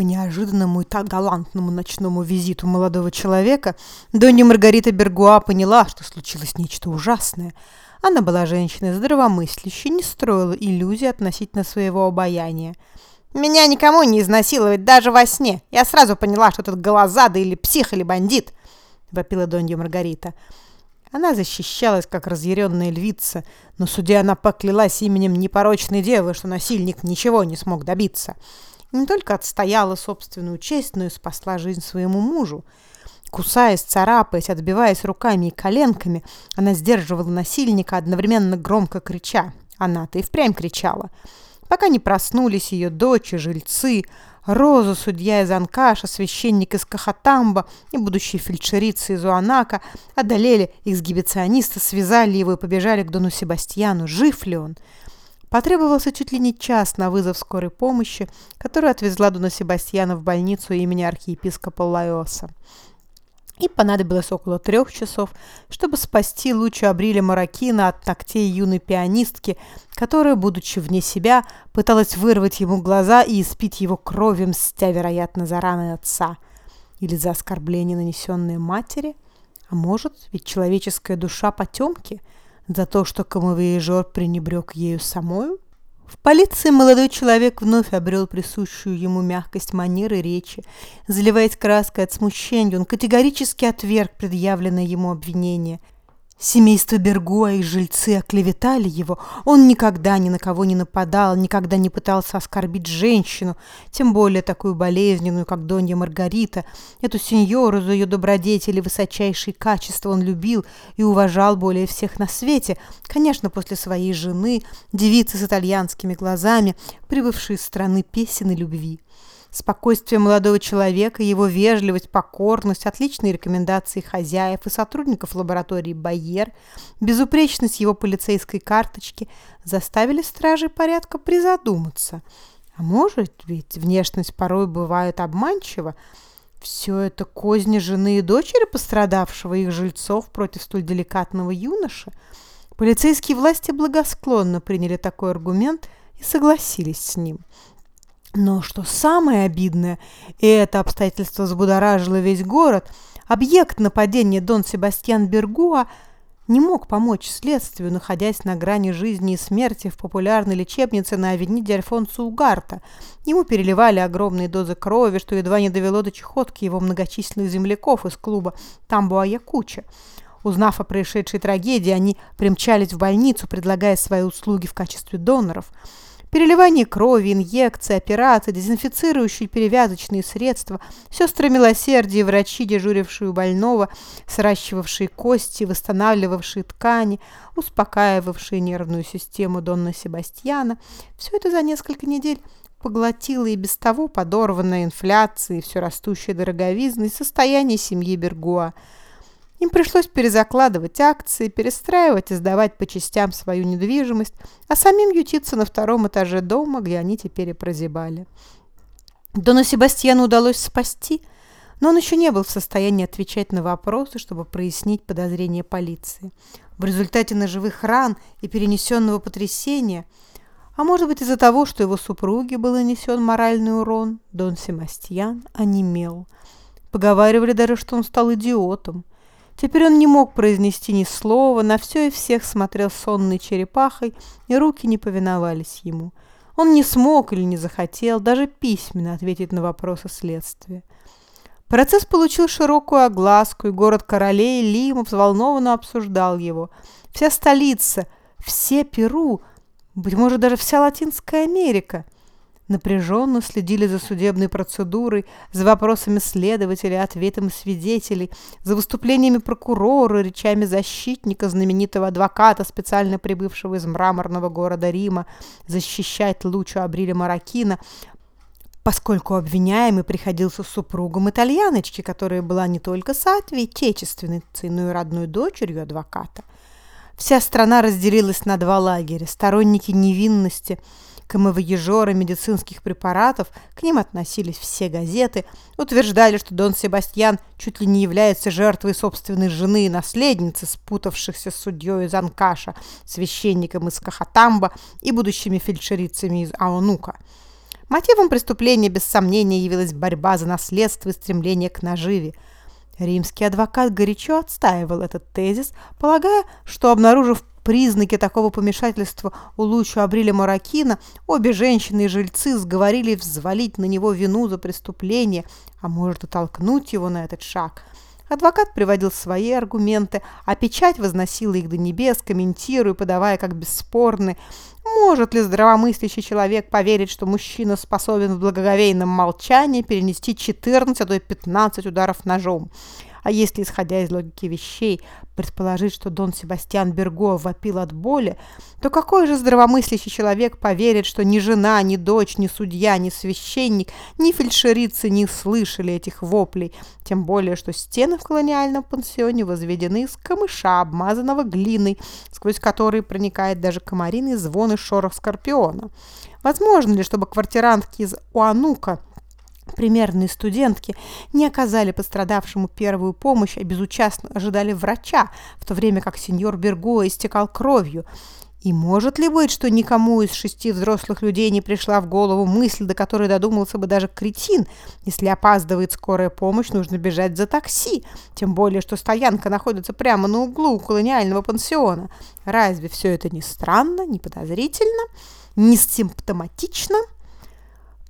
По неожиданному и так галантному ночному визиту молодого человека Донья Маргарита Бергуа поняла, что случилось нечто ужасное. Она была женщиной здравомыслящей, не строила иллюзий относительно своего обаяния. «Меня никому не изнасиловать, даже во сне. Я сразу поняла, что этот голозадый или псих, или бандит!» — вопила Донья Маргарита. Она защищалась, как разъяренная львица, но судья она поклялась именем непорочной девы, что насильник ничего не смог добиться. Не только отстояла собственную честь, но и спасла жизнь своему мужу. Кусаясь, царапаясь, отбиваясь руками и коленками, она сдерживала насильника, одновременно громко крича. Она-то и впрямь кричала. Пока не проснулись ее дочь и жильцы, Роза, судья из Анкаша, священник из Кахатамба и будущие фельдшерицы из Уанака одолели эксгибициониста, связали его и побежали к Дону Себастьяну. Жив ли он? Потребовался чуть ли не час на вызов скорой помощи, которая отвезла Дона Себастьяна в больницу имени архиепископа Лайоса и понадобилось около трех часов, чтобы спасти Лучу Абриля Маракина от ногтей юной пианистки, которая, будучи вне себя, пыталась вырвать ему глаза и испить его кровью, мстя, вероятно, за раны отца или за оскорбление, нанесенное матери. А может, ведь человеческая душа потемки за то, что камовеежор пренебрег ею самою? В полиции молодой человек вновь обрел присущую ему мягкость манеры речи. Заливаясь краской от смущения, он категорически отверг предъявленное ему обвинение – Семейство Бергуа и жильцы оклеветали его. Он никогда ни на кого не нападал, никогда не пытался оскорбить женщину, тем более такую болезненную, как Донья Маргарита. Эту сеньору за ее добродетели высочайшие качества он любил и уважал более всех на свете, конечно, после своей жены, девицы с итальянскими глазами, прибывшей из страны песен и любви. Спокойствие молодого человека, его вежливость, покорность, отличные рекомендации хозяев и сотрудников лаборатории Байер, безупречность его полицейской карточки заставили стражей порядка призадуматься. А может ведь внешность порой бывает обманчива, все это козни жены и дочери пострадавшего их жильцов против столь деликатного юноши. Полицейские власти благосклонно приняли такой аргумент и согласились с ним. Но что самое обидное, и это обстоятельство взбудоражило весь город, объект нападения Дон Себастьян Бергуа не мог помочь следствию, находясь на грани жизни и смерти в популярной лечебнице на авениде Альфонсо Угарта. Ему переливали огромные дозы крови, что едва не довело до чехотки его многочисленных земляков из клуба Тамбуа-Якуча. Узнав о происшедшей трагедии, они примчались в больницу, предлагая свои услуги в качестве доноров – Переливание крови, инъекции, операции, дезинфицирующие перевязочные средства, сестры милосердия, врачи, дежурившие у больного, сращивавшие кости, восстанавливавшие ткани, успокаивавшие нервную систему Донна Себастьяна. Все это за несколько недель поглотило и без того подорванное инфляцией, все растущее дороговизной состояние семьи Бергуа – им пришлось перезакладывать акции, перестраивать и сдавать по частям свою недвижимость, а самим ютиться на втором этаже дома, где они теперь и прозябали. Дону Себастьяну удалось спасти, но он еще не был в состоянии отвечать на вопросы, чтобы прояснить подозрения полиции. В результате ножевых ран и перенесенного потрясения, а может быть из-за того, что его супруге был нанесен моральный урон, Дон Себастьян онемел. Поговаривали даже, что он стал идиотом. Теперь он не мог произнести ни слова, на все и всех смотрел сонной черепахой, и руки не повиновались ему. Он не смог или не захотел даже письменно ответить на вопросы следствия. Процесс получил широкую огласку, и город королей Лима взволнованно обсуждал его. Вся столица, все Перу, быть может, даже вся Латинская Америка – напряженно следили за судебной процедурой, за вопросами следователей, ответами свидетелей, за выступлениями прокурора, речами защитника, знаменитого адвоката, специально прибывшего из мраморного города Рима, защищать Лучу Абриля Маракина, поскольку обвиняемый приходился супругом итальяночки, которая была не только соответчественницей, но и родной дочерью адвоката. Вся страна разделилась на два лагеря – сторонники невинности – камевоежора медицинских препаратов, к ним относились все газеты, утверждали, что Дон Себастьян чуть ли не является жертвой собственной жены и наследницы, спутавшихся с судьей из Анкаша, священником из Кахатамба и будущими фельдшерицами из Аонука. Мотивом преступления без сомнения явилась борьба за наследство и стремление к наживе. Римский адвокат горячо отстаивал этот тезис, полагая, что, обнаружив признаки такого помешательства у Лучу Абриля Маракина, обе женщины и жильцы сговорили взвалить на него вину за преступление, а может и толкнуть его на этот шаг. Адвокат приводил свои аргументы, а печать возносила их до небес, комментируя, подавая как бесспорны. Может ли здравомыслящий человек поверить, что мужчина способен в благоговейном молчании перенести 14, а то и 15 ударов ножом? А если, исходя из логики вещей, предположить, что Дон Себастьян Берго вопил от боли, то какой же здравомыслящий человек поверит, что ни жена, ни дочь, ни судья, ни священник, ни фельдшерицы не слышали этих воплей, тем более, что стены в колониальном пансионе возведены из камыша, обмазанного глиной, сквозь который проникает даже комариный звон и шорох скорпиона. Возможно ли, чтобы квартирантки из Уанука – Примерные студентки не оказали пострадавшему первую помощь, а безучастно ожидали врача, в то время как сеньор Берго истекал кровью. И может ли быть, что никому из шести взрослых людей не пришла в голову мысль, до которой додумался бы даже кретин? Если опаздывает скорая помощь, нужно бежать за такси, тем более, что стоянка находится прямо на углу колониального пансиона. Разве все это не странно, не подозрительно, не симптоматично?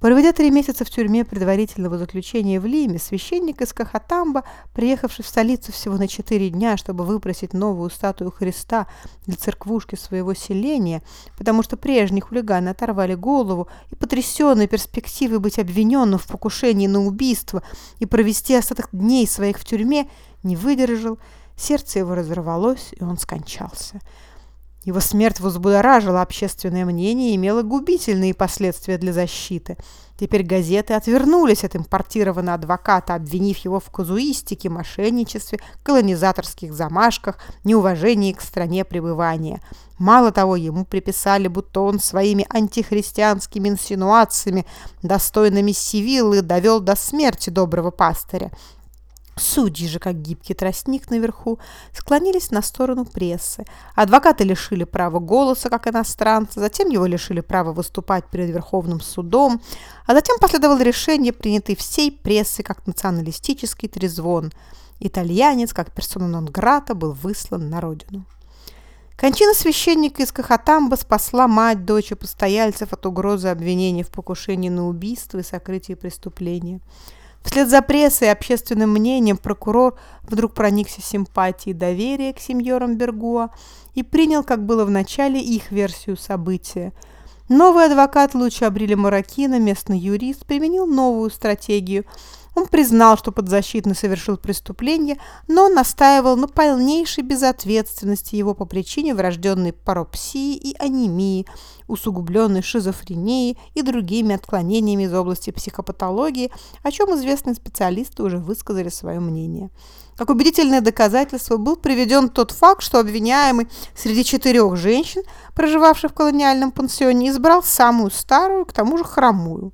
Проведя три месяца в тюрьме предварительного заключения в Лиме, священник из Кахатамба, приехавший в столицу всего на четыре дня, чтобы выпросить новую статую Христа для церквушки своего селения, потому что прежние хулиганы оторвали голову и, потрясенный перспективой быть обвиненным в покушении на убийство и провести остаток дней своих в тюрьме, не выдержал, сердце его разорвалось, и он скончался. Его смерть возбудоражила общественное мнение и имела губительные последствия для защиты. Теперь газеты отвернулись от импортированного адвоката, обвинив его в казуистике, мошенничестве, колонизаторских замашках, неуважении к стране пребывания. Мало того, ему приписали, будто он своими антихристианскими инсинуациями, достойными Сивиллы, довел до смерти доброго пастыря. Судьи же, как гибкий тростник наверху, склонились на сторону прессы. Адвокаты лишили права голоса, как иностранца, затем его лишили права выступать перед Верховным судом, а затем последовало решение, принятое всей прессой как националистический трезвон. Итальянец, как персона нон-грата, был выслан на родину. Кончина священника из Кахатамба спасла мать, дочь и постояльцев от угрозы обвинений в покушении на убийство и сокрытии преступления. Вслед за прессой и общественным мнением прокурор вдруг проникся симпатией и доверием к сеньорам Бергуа и принял, как было в начале, их версию события. Новый адвокат Луча Абриля Маракина, местный юрист, применил новую стратегию – он признал, что подзащитный совершил преступление, но настаивал на полнейшей безответственности его по причине врожденной паропсии и анемии, усугубленной шизофренией и другими отклонениями из области психопатологии, о чем известные специалисты уже высказали свое мнение. Как убедительное доказательство был приведен тот факт, что обвиняемый среди четырех женщин, проживавших в колониальном пансионе, избрал самую старую, к тому же хромую.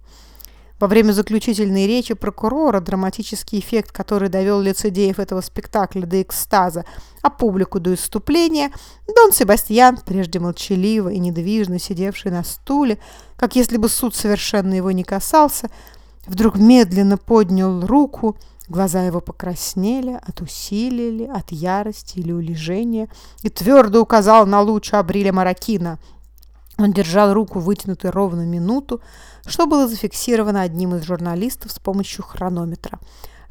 Во время заключительной речи прокурора драматический эффект, который довел лицедеев этого спектакля до экстаза, а публику до иступления, Дон Себастьян, прежде молчаливо и недвижно сидевший на стуле, как если бы суд совершенно его не касался, вдруг медленно поднял руку, глаза его покраснели от усилия, от ярости или улежения, и твердо указал на луч Абриля Маракина – он держал руку вытянутой ровно минуту, что было зафиксировано одним из журналистов с помощью хронометра.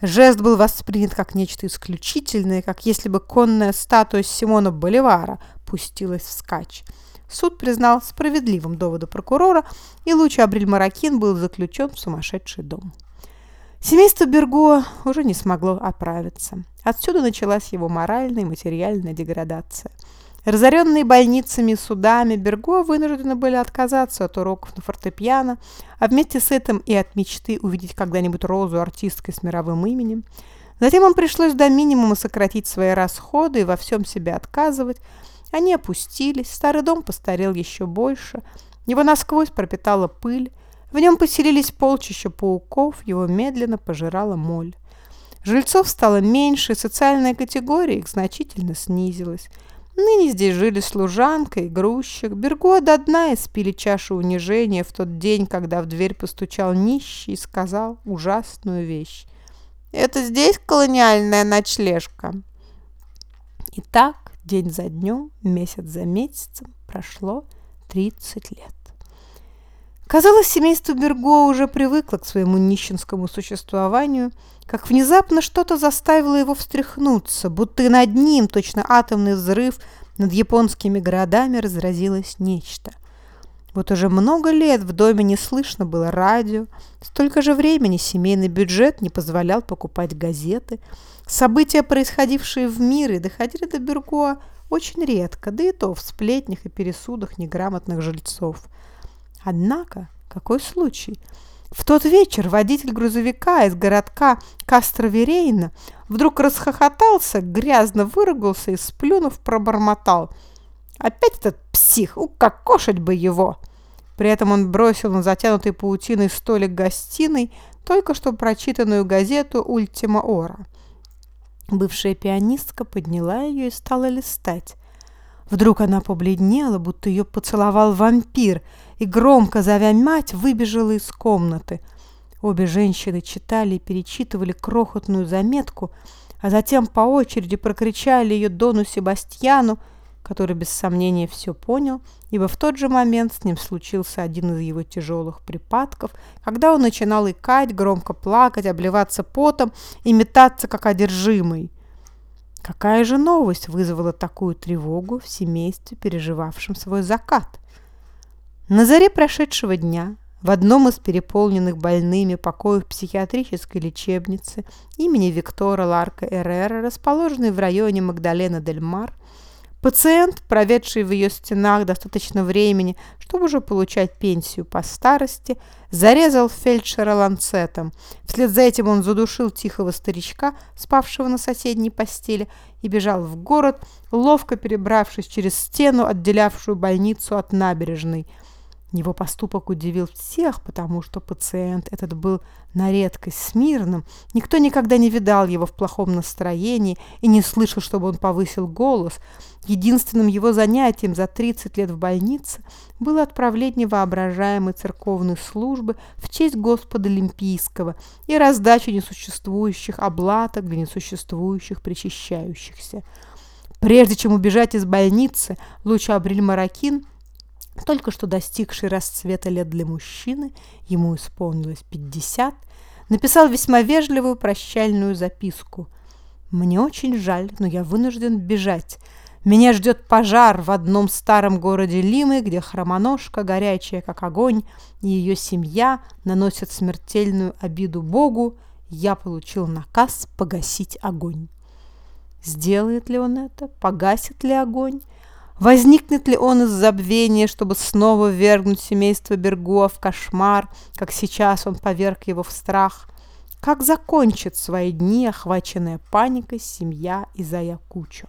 Жест был воспринят как нечто исключительное, как если бы конная статуя Симона Боливара пустилась вскачь. Суд признал справедливым доводы прокурора, и Лучи Абриль Маракин был заключен в сумасшедший дом. Семейство Берго уже не смогло оправиться. Отсюда началась его моральная и материальная деградация – Разоренные больницами и судами, Берго вынуждены были отказаться от уроков на фортепиано, а вместе с этим и от мечты увидеть когда-нибудь Розу артисткой с мировым именем. Затем им пришлось до минимума сократить свои расходы и во всем себе отказывать. Они опустились, старый дом постарел еще больше, его насквозь пропитала пыль, в нем поселились полчища пауков, его медленно пожирала моль. Жильцов стало меньше, социальная категория их значительно снизилась – Ныне здесь жили служанка и грузчик. Берго до дна и спили чашу унижения в тот день, когда в дверь постучал нищий и сказал ужасную вещь. «Это здесь колониальная ночлежка?» И так, день за днем, месяц за месяцем, прошло 30 лет. Казалось, семейство Берго уже привыкло к своему нищенскому существованию, как внезапно что-то заставило его встряхнуться, будто над ним, точно атомный взрыв, над японскими городами разразилось нечто. Вот уже много лет в доме не слышно было радио, столько же времени семейный бюджет не позволял покупать газеты. События, происходившие в мире, доходили до Бергоа очень редко, да и то в сплетнях и пересудах неграмотных жильцов – Однако, какой случай? В тот вечер водитель грузовика из городка Кастроверейна вдруг расхохотался, грязно выругался и, сплюнув, пробормотал. «Опять этот псих! Укокошить бы его!» При этом он бросил на затянутый паутиной столик гостиной только что прочитанную газету «Ультима Ора». Бывшая пианистка подняла ее и стала листать. Вдруг она побледнела, будто ее поцеловал вампир, и, громко зовя мать, выбежала из комнаты. Обе женщины читали и перечитывали крохотную заметку, а затем по очереди прокричали ее Дону Себастьяну, который без сомнения все понял, ибо в тот же момент с ним случился один из его тяжелых припадков, когда он начинал икать, громко плакать, обливаться потом и метаться, как одержимый. Какая же новость вызвала такую тревогу в семействе, переживавшем свой закат? На заре прошедшего дня в одном из переполненных больными покоев психиатрической лечебницы имени Виктора Ларка Эррера, расположенной в районе Магдалена-дель-Мар, Пациент, проведший в ее стенах достаточно времени, чтобы уже получать пенсию по старости, зарезал фельдшера ланцетом. Вслед за этим он задушил тихого старичка, спавшего на соседней постели, и бежал в город, ловко перебравшись через стену, отделявшую больницу от набережной – его поступок удивил всех, потому что пациент этот был на редкость смирным. Никто никогда не видал его в плохом настроении и не слышал, чтобы он повысил голос. Единственным его занятием за 30 лет в больнице было отправление воображаемой церковной службы в честь Господа Олимпийского и раздача несуществующих облаток для несуществующих причащающихся. Прежде чем убежать из больницы, Луча Абриль Маракин – только что достигший расцвета лет для мужчины, ему исполнилось 50, написал весьма вежливую прощальную записку. «Мне очень жаль, но я вынужден бежать. Меня ждет пожар в одном старом городе Лимы, где хромоножка, горячая как огонь, и ее семья наносят смертельную обиду Богу. Я получил наказ погасить огонь». Сделает ли он это? Погасит ли огонь? Возникнет ли он из забвения, чтобы снова вергнуть семейство Бергуа в кошмар, как сейчас он поверг его в страх? Как закончит свои дни, охваченная паникой, семья Изая Кучо?